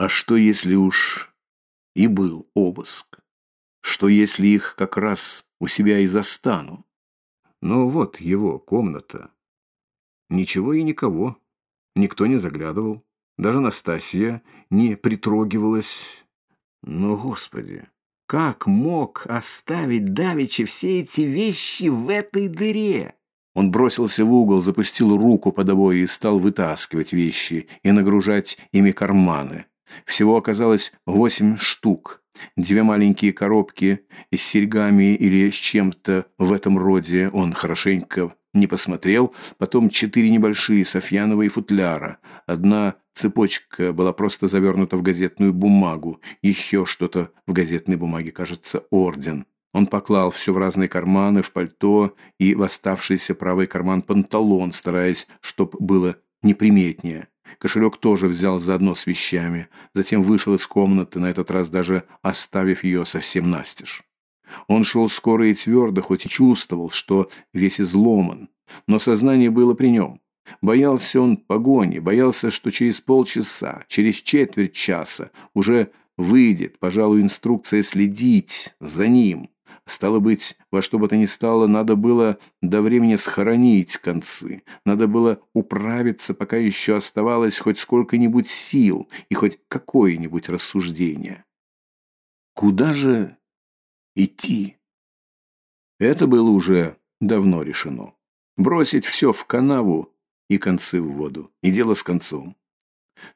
А что, если уж и был обыск? Что, если их как раз у себя и застану? Ну вот его комната. Ничего и никого. Никто не заглядывал. Даже Настасья не притрогивалась. Но, Господи, как мог оставить Давичи все эти вещи в этой дыре? Он бросился в угол, запустил руку под обои и стал вытаскивать вещи и нагружать ими карманы. Всего оказалось восемь штук. Две маленькие коробки с серьгами или с чем-то в этом роде он хорошенько не посмотрел. Потом четыре небольшие софьяновые футляра. Одна цепочка была просто завернута в газетную бумагу. Еще что-то в газетной бумаге, кажется, орден. Он поклал все в разные карманы, в пальто и в оставшийся правый карман панталон, стараясь, чтоб было неприметнее. Кошелек тоже взял заодно с вещами, затем вышел из комнаты, на этот раз даже оставив ее совсем настежь. Он шел скоро и твердо, хоть и чувствовал, что весь изломан, но сознание было при нем. Боялся он погони, боялся, что через полчаса, через четверть часа уже выйдет, пожалуй, инструкция следить за ним. Стало быть, во что бы то ни стало, надо было до времени схоронить концы. Надо было управиться, пока еще оставалось хоть сколько-нибудь сил и хоть какое-нибудь рассуждение. Куда же идти? Это было уже давно решено. Бросить все в канаву и концы в воду. И дело с концом.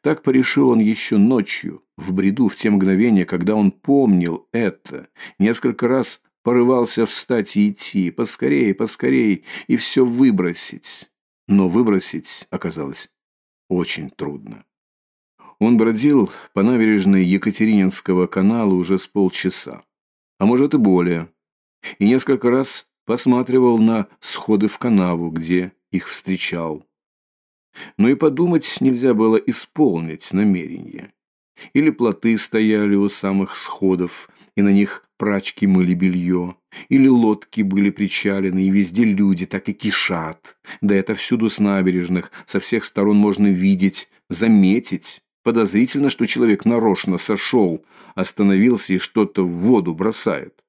Так порешил он еще ночью, в бреду, в те мгновения, когда он помнил это. Несколько раз порывался встать и идти, поскорее, поскорее, и все выбросить. Но выбросить оказалось очень трудно. Он бродил по набережной Екатерининского канала уже с полчаса, а может и более, и несколько раз посматривал на сходы в канаву, где их встречал. Но и подумать нельзя было исполнить намерение. Или плоты стояли у самых сходов, и на них прачки мыли белье, или лодки были причалены, и везде люди так и кишат. Да это всюду с набережных, со всех сторон можно видеть, заметить. Подозрительно, что человек нарочно сошел, остановился и что-то в воду бросает.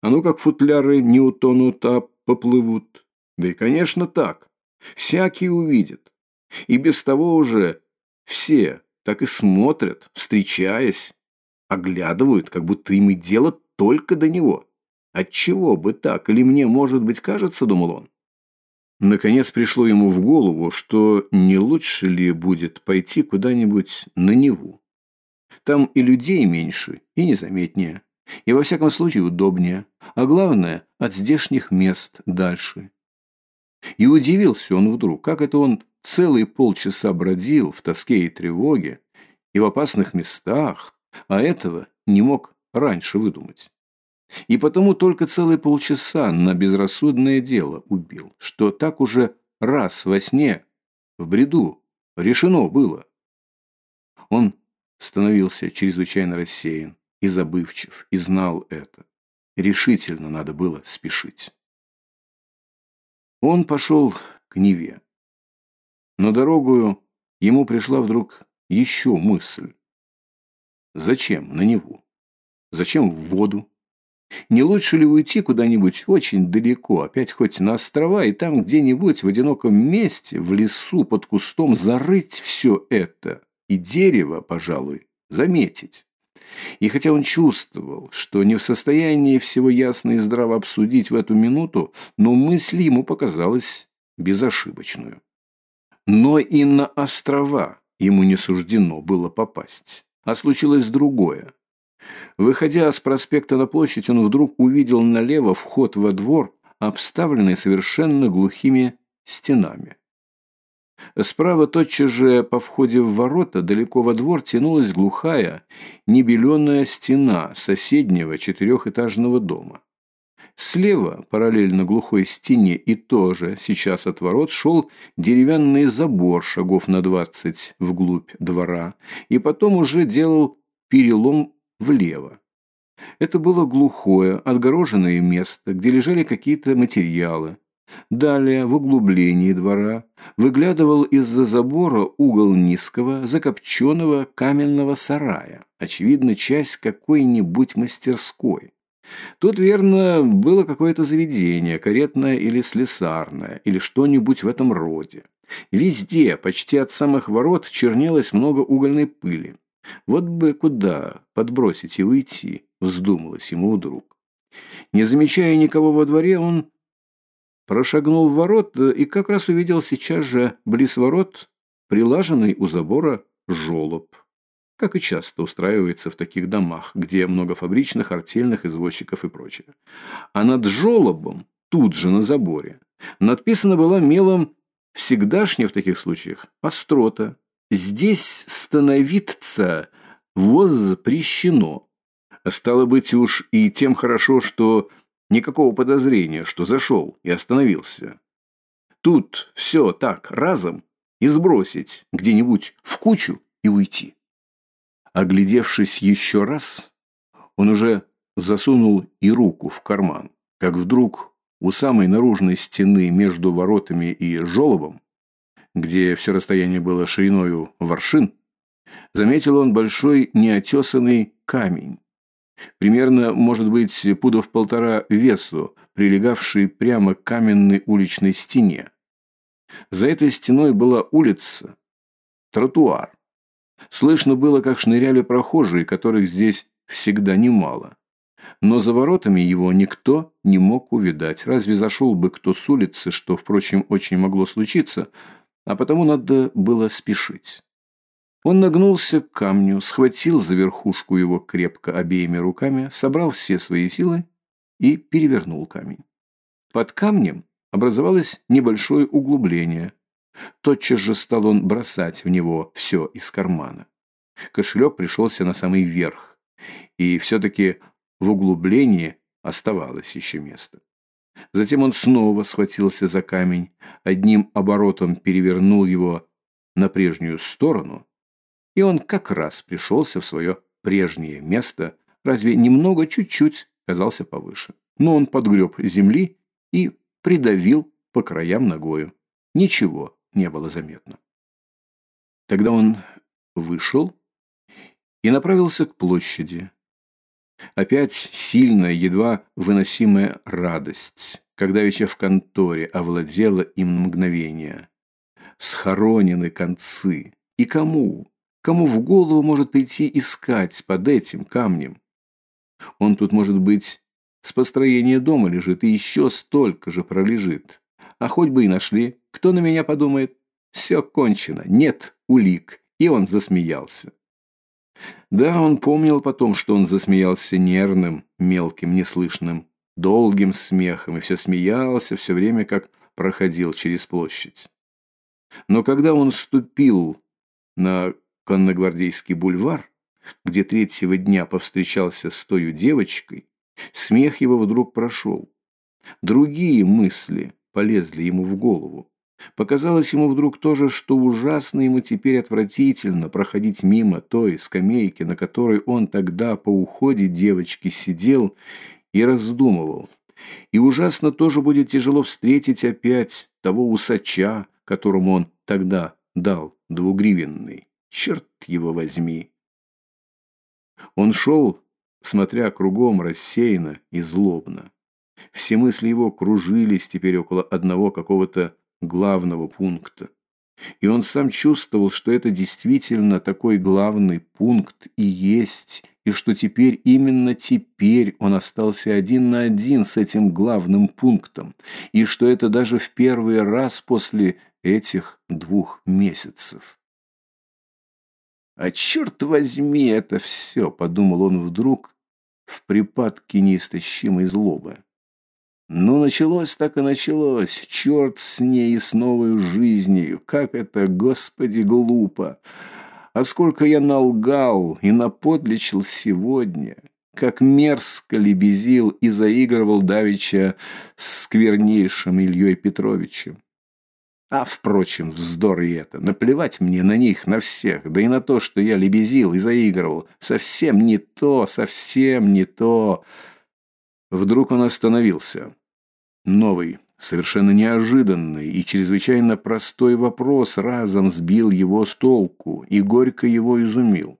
А ну как футляры не утонут, а поплывут. Да и, конечно, так. Всякий увидит. И без того уже все так и смотрят, встречаясь, оглядывают, как будто им и дело только до него. Отчего бы так? Или мне, может быть, кажется, думал он. Наконец пришло ему в голову, что не лучше ли будет пойти куда-нибудь на Неву. Там и людей меньше, и незаметнее, и во всяком случае удобнее, а главное, от здешних мест дальше. И удивился он вдруг, как это он целые полчаса бродил в тоске и тревоге и в опасных местах, а этого не мог раньше выдумать. И потому только целые полчаса на безрассудное дело убил, что так уже раз во сне, в бреду, решено было. Он становился чрезвычайно рассеян и забывчив, и знал это. Решительно надо было спешить. Он пошел к Неве. Но дорогою ему пришла вдруг еще мысль. Зачем на Неву? Зачем в воду? Не лучше ли уйти куда-нибудь очень далеко, опять хоть на острова, и там где-нибудь в одиноком месте, в лесу, под кустом, зарыть все это и дерево, пожалуй, заметить? И хотя он чувствовал, что не в состоянии всего ясно и здраво обсудить в эту минуту, но мысль ему показалась безошибочную. Но и на острова ему не суждено было попасть. А случилось другое. Выходя с проспекта на площадь, он вдруг увидел налево вход во двор, обставленный совершенно глухими стенами. Справа тотчас же по входе в ворота далеко во двор тянулась глухая, небеленая стена соседнего четырехэтажного дома. Слева, параллельно глухой стене и тоже сейчас от ворот, шел деревянный забор шагов на двадцать вглубь двора, и потом уже делал перелом влево. Это было глухое, отгороженное место, где лежали какие-то материалы. Далее, в углублении двора, выглядывал из-за забора угол низкого, закопченного каменного сарая, очевидно, часть какой-нибудь мастерской. Тут, верно, было какое-то заведение, каретное или слесарное, или что-нибудь в этом роде. Везде, почти от самых ворот, чернелось много угольной пыли. Вот бы куда подбросить и уйти, вздумалось ему вдруг. Не замечая никого во дворе, он прошагнул в ворот и как раз увидел сейчас же близ ворот прилаженный у забора жолоб. Как и часто устраивается в таких домах, где много фабричных, артельных, извозчиков и прочее. А над жолобом, тут же на заборе, надписано было мелом всегдашнее в таких случаях острота. Здесь становиться возпрещено. Стало быть уж и тем хорошо, что Никакого подозрения, что зашел и остановился. Тут все так, разом, и сбросить где-нибудь в кучу и уйти. Оглядевшись еще раз, он уже засунул и руку в карман, как вдруг у самой наружной стены между воротами и жолобом, где все расстояние было шириною воршин, заметил он большой неотесанный камень, Примерно, может быть, пудов полтора весу, прилегавший прямо к каменной уличной стене. За этой стеной была улица, тротуар. Слышно было, как шныряли прохожие, которых здесь всегда немало. Но за воротами его никто не мог увидать. Разве зашел бы кто с улицы, что, впрочем, очень могло случиться, а потому надо было спешить. Он нагнулся к камню, схватил за верхушку его крепко обеими руками, собрал все свои силы и перевернул камень. Под камнем образовалось небольшое углубление. Тотчас же стал он бросать в него все из кармана. Кошелек пришелся на самый верх, и все-таки в углублении оставалось еще место. Затем он снова схватился за камень, одним оборотом перевернул его на прежнюю сторону и он как раз пришелся в свое прежнее место, разве немного чуть-чуть казался повыше. Но он подгреб земли и придавил по краям ногою. Ничего не было заметно. Тогда он вышел и направился к площади. Опять сильная, едва выносимая радость, когда вечер в конторе овладела им на мгновение. Схоронены концы. И кому? Кому в голову может прийти искать под этим камнем? Он тут, может быть, с построения дома лежит и еще столько же пролежит. А хоть бы и нашли, кто на меня подумает? Все кончено, нет улик. И он засмеялся. Да, он помнил потом, что он засмеялся нервным, мелким, неслышным, долгим смехом, и все смеялся все время, как проходил через площадь. Но когда он ступил на Конногвардейский бульвар, где третьего дня повстречался с той девочкой, смех его вдруг прошел. Другие мысли полезли ему в голову. Показалось ему вдруг тоже, что ужасно ему теперь отвратительно проходить мимо той скамейки, на которой он тогда по уходе девочки сидел и раздумывал. И ужасно тоже будет тяжело встретить опять того усача, которому он тогда дал двугривенный. Черт его возьми! Он шел, смотря кругом рассеянно и злобно. Все мысли его кружились теперь около одного какого-то главного пункта. И он сам чувствовал, что это действительно такой главный пункт и есть, и что теперь, именно теперь он остался один на один с этим главным пунктом, и что это даже в первый раз после этих двух месяцев. «А черт возьми это все!» – подумал он вдруг в припадке неистощимой злобы. Ну, началось так и началось. Черт с ней и с новой жизнью. Как это, Господи, глупо. А сколько я налгал и наподличил сегодня. Как мерзко лебезил и заигрывал Давича с сквернейшим Ильей Петровичем. А, впрочем, вздор и это. Наплевать мне на них, на всех, да и на то, что я лебезил и заигрывал. Совсем не то, совсем не то. Вдруг он остановился. Новый, совершенно неожиданный и чрезвычайно простой вопрос разом сбил его с толку и горько его изумил.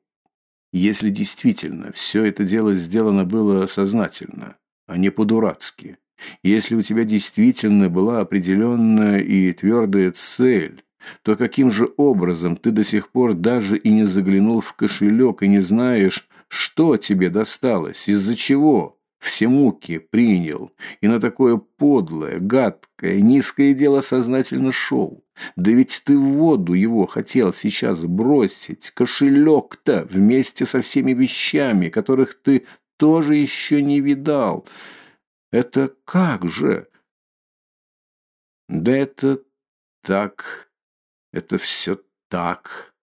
Если действительно все это дело сделано было сознательно, а не по-дурацки, если у тебя действительно была определенная и твердая цель, то каким же образом ты до сих пор даже и не заглянул в кошелек и не знаешь, что тебе досталось, из-за чего все муки принял и на такое подлое, гадкое, низкое дело сознательно шел? Да ведь ты в воду его хотел сейчас бросить, кошелек-то вместе со всеми вещами, которых ты тоже еще не видал». Это как же? Да это так. Это все так.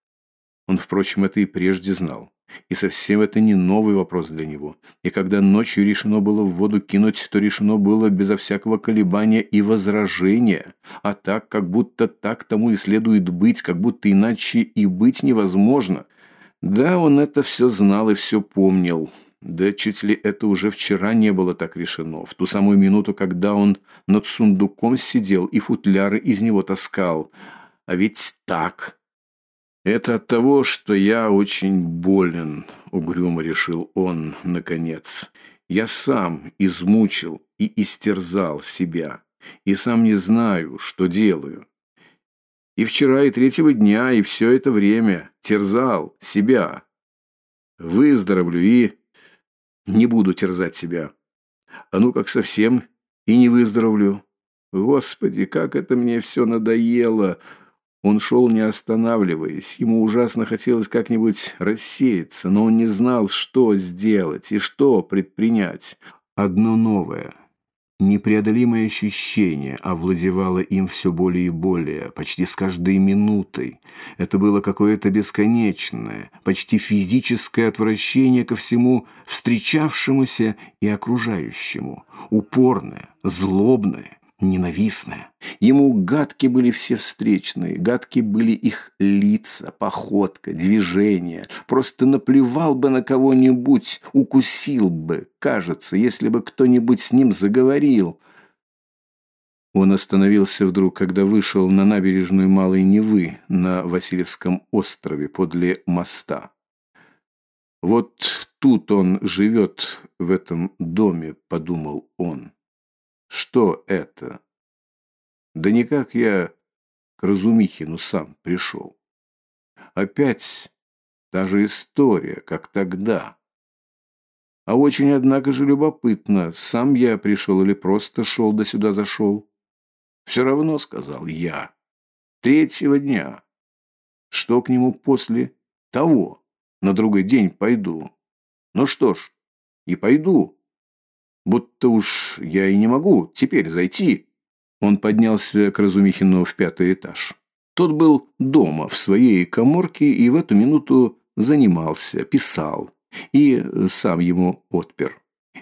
Он, впрочем, это и прежде знал. И совсем это не новый вопрос для него. И когда ночью решено было в воду кинуть, то решено было безо всякого колебания и возражения. А так, как будто так тому и следует быть, как будто иначе и быть невозможно. Да, он это все знал и все помнил. Да чуть ли это уже вчера не было так решено, в ту самую минуту, когда он над сундуком сидел и футляры из него таскал. А ведь так. Это от того, что я очень болен, угрюмо решил он, наконец. Я сам измучил и истерзал себя, и сам не знаю, что делаю. И вчера, и третьего дня, и все это время терзал себя. Выздоровлю и не буду терзать себя. А ну как совсем и не выздоровлю. Господи, как это мне все надоело. Он шел не останавливаясь. Ему ужасно хотелось как-нибудь рассеяться, но он не знал, что сделать и что предпринять. Одно новое – Непреодолимое ощущение овладевало им все более и более, почти с каждой минутой. Это было какое-то бесконечное, почти физическое отвращение ко всему встречавшемуся и окружающему, упорное, злобное, ненавистное. Ему гадки были все встречные, гадки были их лица, походка, движения. Просто наплевал бы на кого-нибудь, укусил бы, кажется, если бы кто-нибудь с ним заговорил. Он остановился вдруг, когда вышел на набережную Малой Невы на Васильевском острове подле моста. «Вот тут он живет, в этом доме», — подумал он. Что это? Да никак я к Разумихину сам пришел. Опять та же история, как тогда. А очень, однако же, любопытно, сам я пришел или просто шел да сюда зашел. Все равно, сказал я, третьего дня. Что к нему после того? На другой день пойду. Ну что ж, и пойду будто уж я и не могу теперь зайти. Он поднялся к Разумихину в пятый этаж. Тот был дома, в своей коморке, и в эту минуту занимался, писал. И сам ему отпер.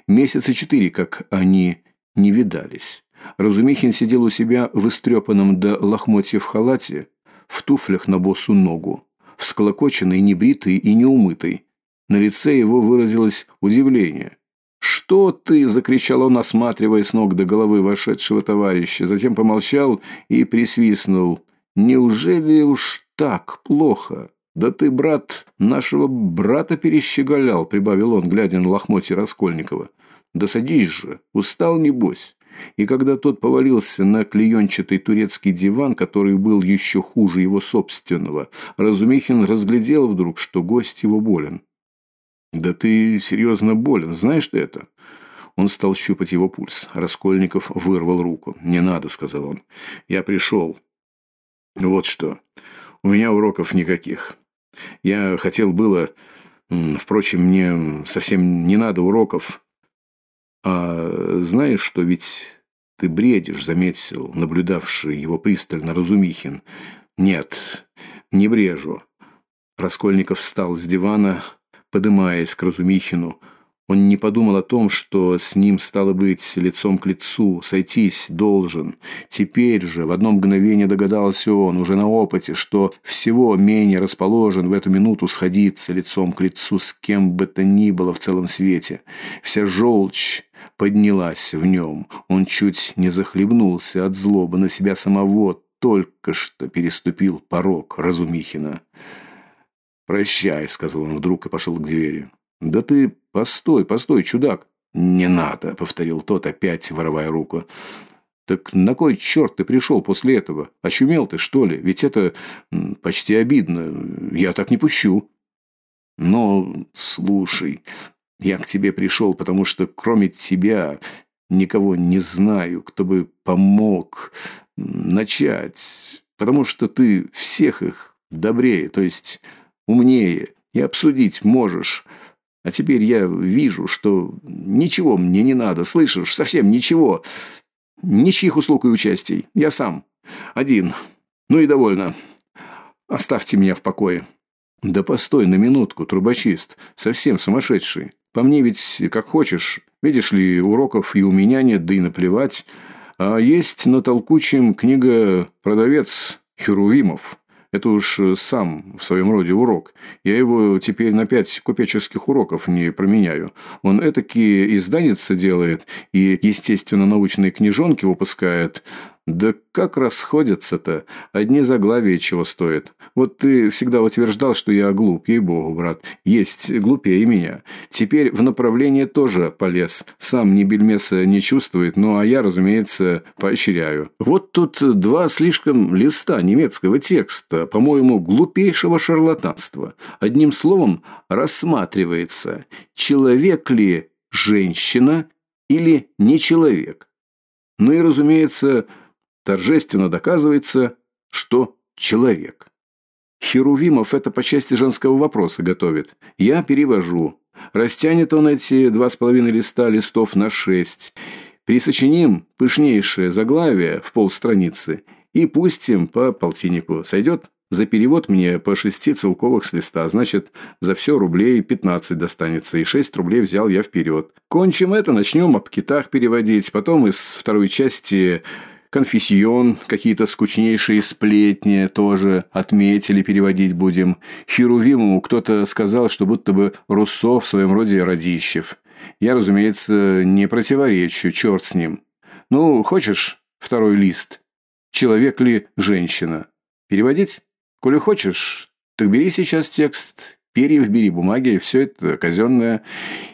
Месяца четыре, как они не видались. Разумихин сидел у себя в истрепанном до лохмотьев халате, в туфлях на босу ногу, всклокоченный, небритый и неумытый. На лице его выразилось удивление – «Что ты?» – закричал он, осматривая с ног до головы вошедшего товарища. Затем помолчал и присвистнул. «Неужели уж так плохо?» «Да ты, брат, нашего брата перещеголял», – прибавил он, глядя на лохмотья Раскольникова. «Да садись же, устал небось». И когда тот повалился на клеенчатый турецкий диван, который был еще хуже его собственного, Разумихин разглядел вдруг, что гость его болен. «Да ты серьезно болен, знаешь ты это?» Он стал щупать его пульс. Раскольников вырвал руку. «Не надо», — сказал он. «Я пришел. Вот что. У меня уроков никаких. Я хотел было... Впрочем, мне совсем не надо уроков. А знаешь, что ведь ты бредишь, заметил, наблюдавший его пристально Разумихин. Нет, не брежу. Раскольников встал с дивана, подымаясь к Разумихину. Он не подумал о том, что с ним стало быть лицом к лицу, сойтись должен. Теперь же, в одно мгновение догадался он, уже на опыте, что всего менее расположен в эту минуту сходиться лицом к лицу с кем бы то ни было в целом свете. Вся желчь поднялась в нем. Он чуть не захлебнулся от злобы на себя самого, только что переступил порог Разумихина. «Прощай», — сказал он вдруг и пошел к двери. «Да ты постой, постой, чудак!» «Не надо», — повторил тот, опять воровая руку. «Так на кой черт ты пришел после этого? Очумел ты, что ли? Ведь это почти обидно. Я так не пущу». «Но, слушай, я к тебе пришел, потому что кроме тебя никого не знаю, кто бы помог начать, потому что ты всех их добрее, то есть умнее, и обсудить можешь». А теперь я вижу, что ничего мне не надо, слышишь, совсем ничего. Ничьих услуг и участий. Я сам. Один. Ну и довольно. Оставьте меня в покое. Да постой на минутку, трубочист. Совсем сумасшедший. По мне ведь как хочешь. Видишь ли, уроков и у меня нет, да и наплевать. А есть на толкучем книга «Продавец» Херувимов. Это уж э, сам в своем роде урок. Я его теперь на пять купеческих уроков не променяю. Он этакие изданницы делает и, естественно, научные книжонки выпускает. Да как расходятся-то? Одни заглавия чего стоят. Вот ты всегда утверждал, что я глуп, ей-богу, брат. Есть глупее меня. Теперь в направлении тоже полез. Сам ни бельмеса не чувствует, ну а я, разумеется, поощряю. Вот тут два слишком листа немецкого текста, по-моему, глупейшего шарлатанства. Одним словом, рассматривается, человек ли женщина или не человек. Ну и, разумеется, торжественно доказывается, что человек. Херувимов это по части женского вопроса готовит. Я перевожу. Растянет он эти два с половиной листа листов на шесть. Присочиним пышнейшее заглавие в полстраницы и пустим по полтиннику. Сойдет? За перевод мне по шести целковых с листа, значит, за все рублей 15 достанется, и 6 рублей взял я вперед. Кончим это, начнем об китах переводить, потом из второй части конфессион, какие-то скучнейшие сплетни тоже отметили, переводить будем. Херувиму кто-то сказал, что будто бы Руссо в своем роде Радищев. Я, разумеется, не противоречу, черт с ним. Ну, хочешь второй лист? Человек ли женщина? Переводить? Коли хочешь, так бери сейчас текст, перьев бери, бумаги, все это казенное,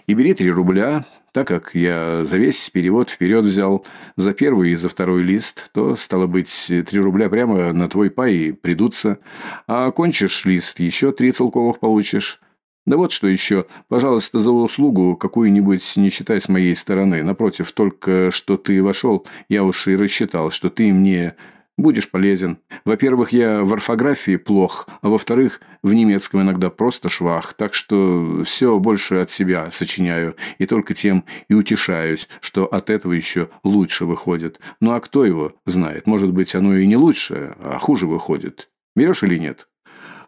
и бери три рубля, так как я за весь перевод вперед взял за первый и за второй лист, то, стало быть, три рубля прямо на твой пай и придутся. А окончишь лист, еще три целковых получишь. Да вот что еще. Пожалуйста, за услугу какую-нибудь не считай с моей стороны. Напротив, только что ты вошел, я уж и рассчитал, что ты мне Будешь полезен. Во-первых, я в орфографии плох, а во-вторых, в немецком иногда просто швах, так что все больше от себя сочиняю, и только тем и утешаюсь, что от этого еще лучше выходит. Ну а кто его знает? Может быть, оно и не лучше, а хуже выходит. Берешь или нет?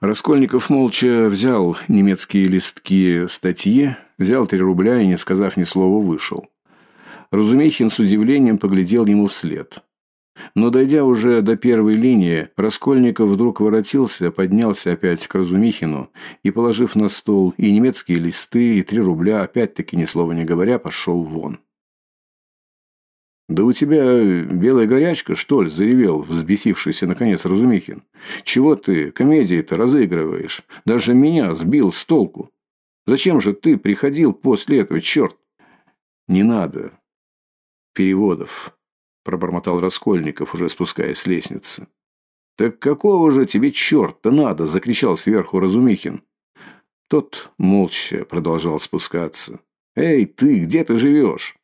Раскольников молча взял немецкие листки статьи, взял три рубля и, не сказав ни слова, вышел. Разумихин с удивлением поглядел ему вслед. Но дойдя уже до первой линии, Раскольников вдруг воротился, поднялся опять к Разумихину и, положив на стол и немецкие листы, и три рубля, опять-таки ни слова не говоря, пошел вон. «Да у тебя белая горячка, что ли?» – заревел, взбесившийся наконец Разумихин. «Чего ты комедии-то разыгрываешь? Даже меня сбил с толку. Зачем же ты приходил после этого, черт?» «Не надо переводов», пробормотал Раскольников, уже спускаясь с лестницы. «Так какого же тебе черта надо?» – закричал сверху Разумихин. Тот молча продолжал спускаться. «Эй, ты, где ты живешь?»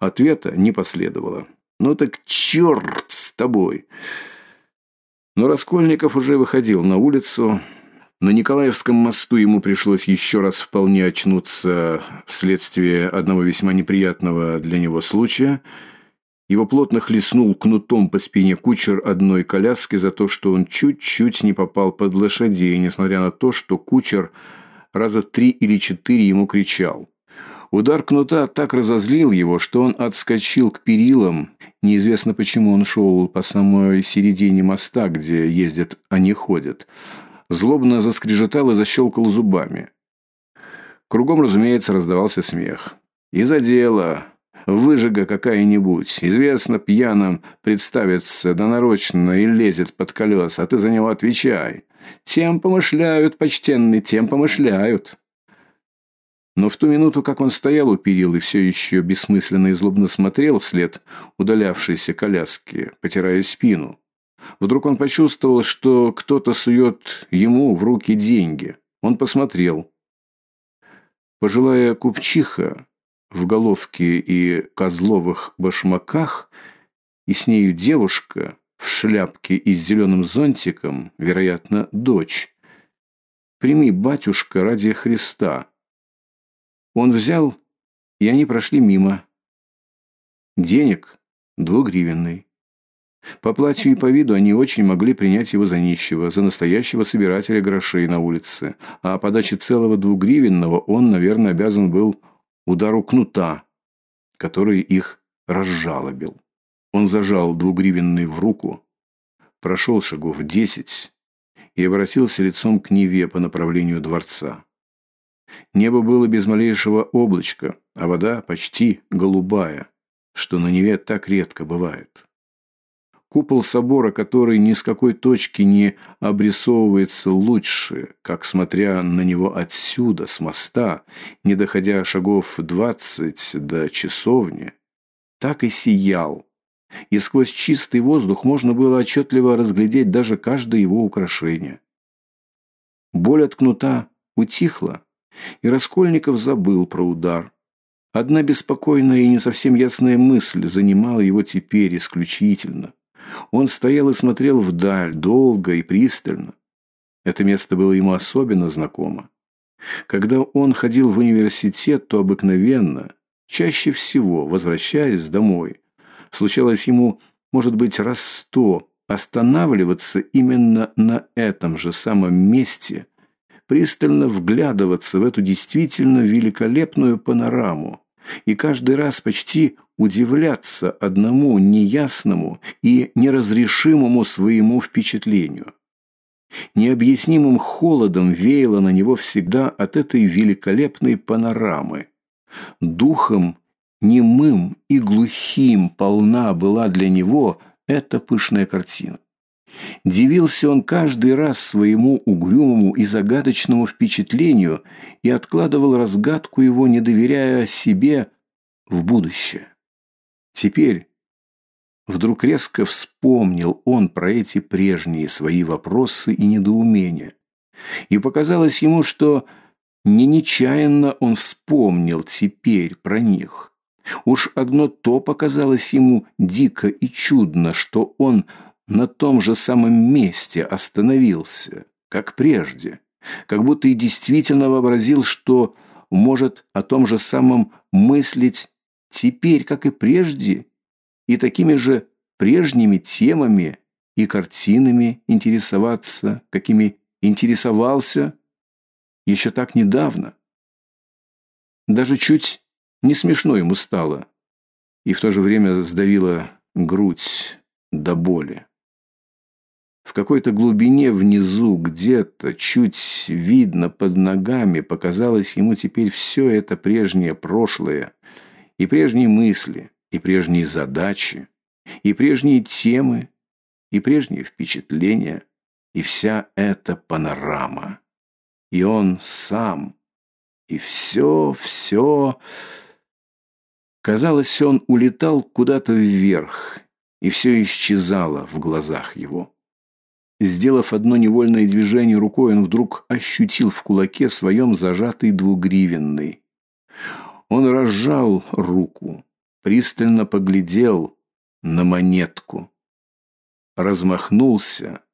Ответа не последовало. «Ну так черт с тобой!» Но Раскольников уже выходил на улицу. На Николаевском мосту ему пришлось еще раз вполне очнуться вследствие одного весьма неприятного для него случая – его плотно хлестнул кнутом по спине кучер одной коляски за то, что он чуть-чуть не попал под лошадей, несмотря на то, что кучер раза три или четыре ему кричал. Удар кнута так разозлил его, что он отскочил к перилам. Неизвестно, почему он шел по самой середине моста, где ездят, а не ходят. Злобно заскрежетал и защелкал зубами. Кругом, разумеется, раздавался смех. «И за дело! Выжига какая-нибудь, известно пьяным, представится, да нарочно и лезет под колеса, а ты за него отвечай. Тем помышляют, почтенный, тем помышляют». Но в ту минуту, как он стоял у перил и все еще бессмысленно и злобно смотрел вслед удалявшейся коляски, потирая спину, вдруг он почувствовал, что кто-то сует ему в руки деньги. Он посмотрел. Пожилая купчиха в головке и козловых башмаках, и с нею девушка в шляпке и с зеленым зонтиком, вероятно, дочь. «Прими, батюшка, ради Христа», он взял, и они прошли мимо. Денег двугривенный. По платью и по виду они очень могли принять его за нищего, за настоящего собирателя грошей на улице, а о подаче целого двугривенного он, наверное, обязан был удару кнута, который их разжалобил. Он зажал двугривенный в руку, прошел шагов десять и обратился лицом к Неве по направлению дворца. Небо было без малейшего облачка, а вода почти голубая, что на Неве так редко бывает. Купол собора, который ни с какой точки не обрисовывается лучше, как смотря на него отсюда, с моста, не доходя шагов двадцать до часовни, так и сиял. И сквозь чистый воздух можно было отчетливо разглядеть даже каждое его украшение. Боль от кнута утихла, и Раскольников забыл про удар. Одна беспокойная и не совсем ясная мысль занимала его теперь исключительно. Он стоял и смотрел вдаль, долго и пристально. Это место было ему особенно знакомо. Когда он ходил в университет, то обыкновенно, чаще всего, возвращаясь домой, случалось ему, может быть, раз сто, останавливаться именно на этом же самом месте – пристально вглядываться в эту действительно великолепную панораму и каждый раз почти удивляться одному неясному и неразрешимому своему впечатлению. Необъяснимым холодом веяло на него всегда от этой великолепной панорамы. Духом немым и глухим полна была для него эта пышная картина. Дивился он каждый раз своему угрюмому и загадочному впечатлению и откладывал разгадку его, не доверяя себе в будущее. Теперь вдруг резко вспомнил он про эти прежние свои вопросы и недоумения. И показалось ему, что не нечаянно он вспомнил теперь про них. Уж одно то показалось ему дико и чудно, что он на том же самом месте остановился, как прежде, как будто и действительно вообразил, что может о том же самом мыслить теперь, как и прежде, и такими же прежними темами и картинами интересоваться, какими интересовался еще так недавно. Даже чуть не смешно ему стало, и в то же время сдавила грудь до боли. В какой-то глубине внизу, где-то, чуть видно под ногами, показалось ему теперь все это прежнее прошлое, и прежние мысли, и прежние задачи, и прежние темы, и прежние впечатления, и вся эта панорама. И он сам, и все, все... Казалось, он улетал куда-то вверх, и все исчезало в глазах его. Сделав одно невольное движение рукой, он вдруг ощутил в кулаке своем зажатый двугривенный. Он разжал руку, пристально поглядел на монетку, размахнулся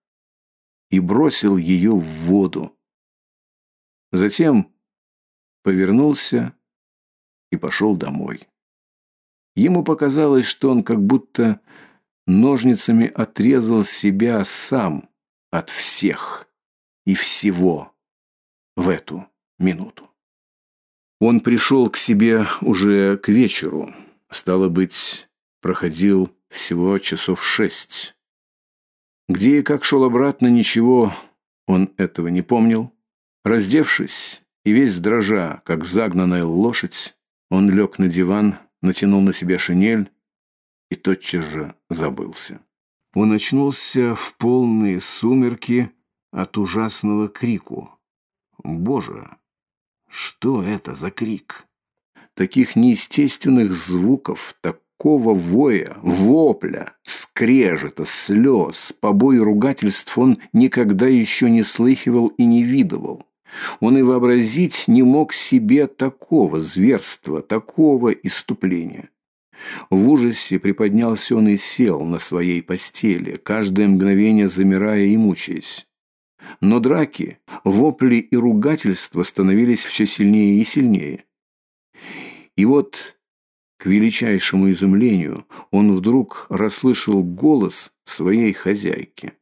и бросил ее в воду. Затем повернулся и пошел домой. Ему показалось, что он как будто ножницами отрезал себя сам от всех и всего в эту минуту. Он пришел к себе уже к вечеру. Стало быть, проходил всего часов шесть. Где и как шел обратно, ничего он этого не помнил. Раздевшись и весь дрожа, как загнанная лошадь, он лег на диван, натянул на себя шинель и тотчас же забылся. Он очнулся в полные сумерки от ужасного крику. Боже, что это за крик? Таких неестественных звуков, такого воя, вопля, скрежета, слез, побои ругательств он никогда еще не слыхивал и не видывал. Он и вообразить не мог себе такого зверства, такого иступления. В ужасе приподнялся он и сел на своей постели, каждое мгновение замирая и мучаясь. Но драки, вопли и ругательства становились все сильнее и сильнее. И вот, к величайшему изумлению, он вдруг расслышал голос своей хозяйки.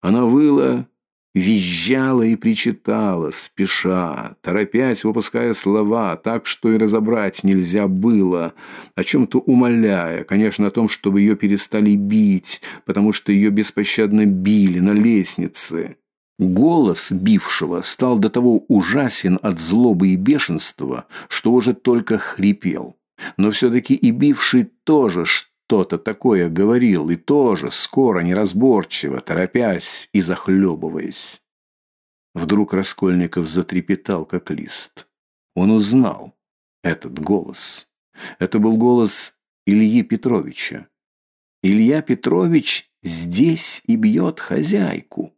Она выла визжала и причитала, спеша, торопясь, выпуская слова, так, что и разобрать нельзя было, о чем-то умоляя, конечно, о том, чтобы ее перестали бить, потому что ее беспощадно били на лестнице. Голос бившего стал до того ужасен от злобы и бешенства, что уже только хрипел. Но все-таки и бивший тоже что-то такое говорил, и тоже скоро, неразборчиво, торопясь и захлебываясь. Вдруг Раскольников затрепетал, как лист. Он узнал этот голос. Это был голос Ильи Петровича. Илья Петрович здесь и бьет хозяйку.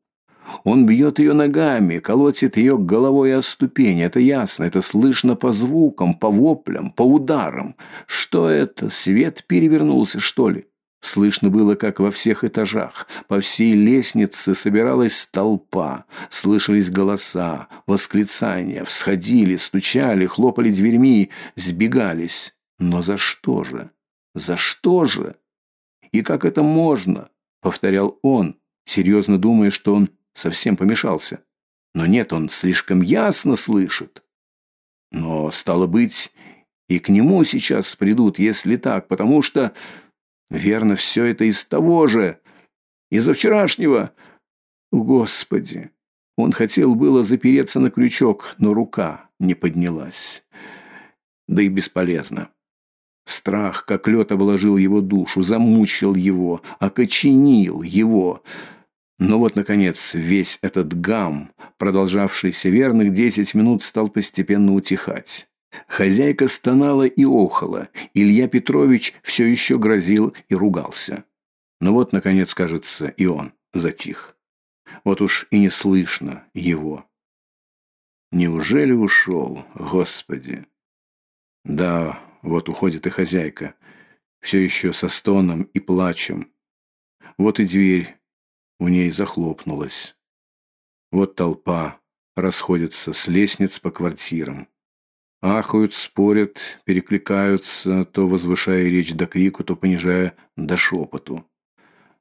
Он бьет ее ногами, колотит ее головой о ступени. Это ясно, это слышно по звукам, по воплям, по ударам. Что это, свет перевернулся, что ли? Слышно было, как во всех этажах, по всей лестнице собиралась толпа. Слышались голоса, восклицания, всходили, стучали, хлопали дверьми, сбегались. Но за что же? За что же? И как это можно? Повторял он, серьезно думая, что он совсем помешался. Но нет, он слишком ясно слышит. Но, стало быть, и к нему сейчас придут, если так, потому что, верно, все это из того же, из-за вчерашнего. Господи! Он хотел было запереться на крючок, но рука не поднялась. Да и бесполезно. Страх, как лед, обложил его душу, замучил его, окоченил его. Но вот, наконец, весь этот гам, продолжавшийся верных десять минут, стал постепенно утихать. Хозяйка стонала и охала. Илья Петрович все еще грозил и ругался. Но вот, наконец, кажется, и он затих. Вот уж и не слышно его. Неужели ушел, Господи? Да, вот уходит и хозяйка, все еще со стоном и плачем. Вот и дверь у ней захлопнулась. Вот толпа расходится с лестниц по квартирам. Ахают, спорят, перекликаются, то возвышая речь до крику, то понижая до шепоту.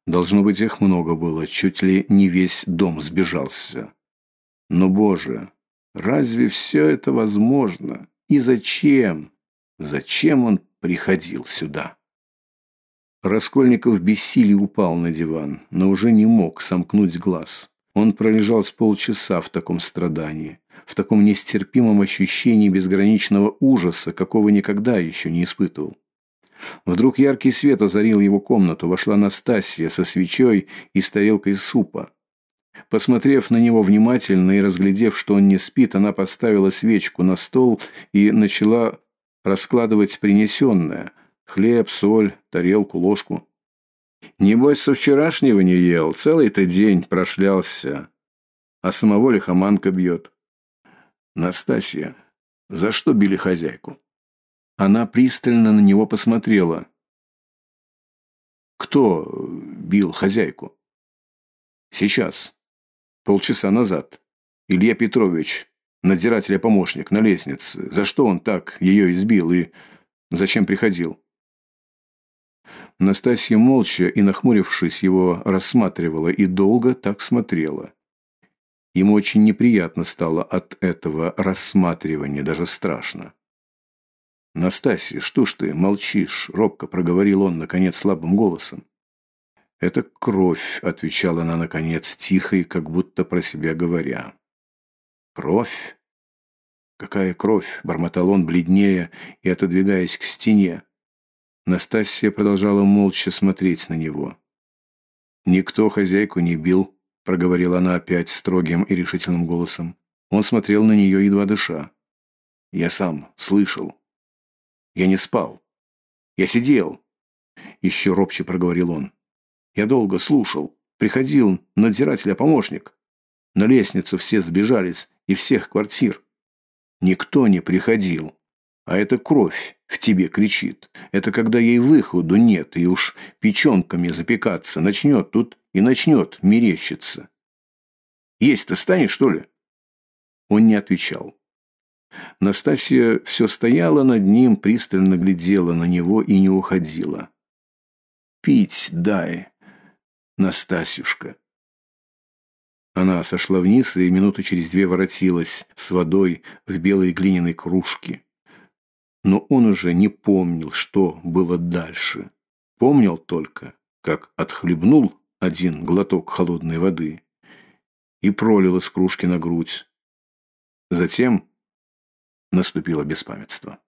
Должно быть, их много было, чуть ли не весь дом сбежался. Но, Боже, разве все это возможно? И зачем? Зачем он приходил сюда? Раскольников без силы упал на диван, но уже не мог сомкнуть глаз. Он пролежал с полчаса в таком страдании, в таком нестерпимом ощущении безграничного ужаса, какого никогда еще не испытывал. Вдруг яркий свет озарил его комнату, вошла Настасья со свечой и с тарелкой супа. Посмотрев на него внимательно и разглядев, что он не спит, она поставила свечку на стол и начала раскладывать принесенное – Хлеб, соль, тарелку, ложку. Небось, со вчерашнего не ел, целый-то день прошлялся. А самого лихоманка бьет. Настасья, за что били хозяйку? Она пристально на него посмотрела. Кто бил хозяйку? Сейчас. Полчаса назад. Илья Петрович, надзирателя помощник, на лестнице. За что он так ее избил и зачем приходил? Настасья молча и, нахмурившись, его рассматривала и долго так смотрела. Ему очень неприятно стало от этого рассматривания, даже страшно. «Настасья, что ж ты молчишь?» – робко проговорил он, наконец, слабым голосом. «Это кровь», – отвечала она, наконец, тихо и как будто про себя говоря. «Кровь? Какая кровь?» – бормотал он, бледнее и отодвигаясь к стене. Настасья продолжала молча смотреть на него. «Никто хозяйку не бил», – проговорила она опять строгим и решительным голосом. Он смотрел на нее, едва дыша. «Я сам слышал. Я не спал. Я сидел. Еще робче проговорил он. Я долго слушал. Приходил надзиратель, а помощник. На лестницу все сбежались и всех квартир. Никто не приходил. А эта кровь в тебе кричит. Это когда ей выходу нет, и уж печенками запекаться начнет тут и начнет мерещиться. Есть-то станешь, что ли? Он не отвечал. Настасья все стояла над ним, пристально глядела на него и не уходила. «Пить дай, Настасюшка». Она сошла вниз и минуту через две воротилась с водой в белой глиняной кружке. Но он уже не помнил, что было дальше. Помнил только, как отхлебнул один глоток холодной воды и пролил из кружки на грудь. Затем наступило беспамятство.